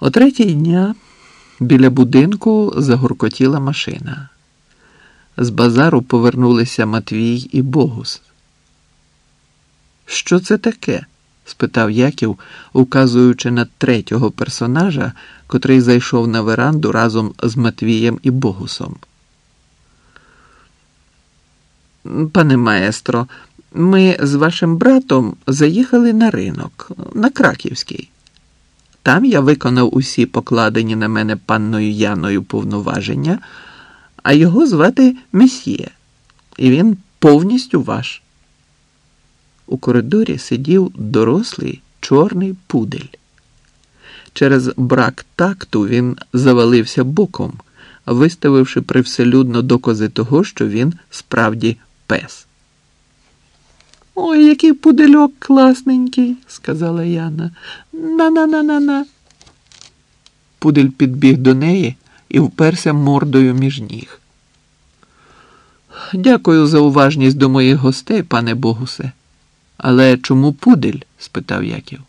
О третій дня біля будинку загуркотіла машина. З базару повернулися Матвій і Богус. Що це таке? спитав Яків, указуючи на третього персонажа, котрий зайшов на веранду разом з Матвієм і Богусом. Пане маестро, ми з вашим братом заїхали на ринок, на Краківський. Там я виконав усі покладені на мене панною Яною повноваження, а його звати Месьє, і він повністю ваш. У коридорі сидів дорослий чорний пудель. Через брак такту він завалився боком, виставивши привселюдно докази того, що він справді пес. Ой, який пудельок класненький, сказала Яна. На-на-на-на-на. Пудель підбіг до неї і вперся мордою між ніг. Дякую за уважність до моїх гостей, пане Богусе. Але чому пудель? спитав Яків.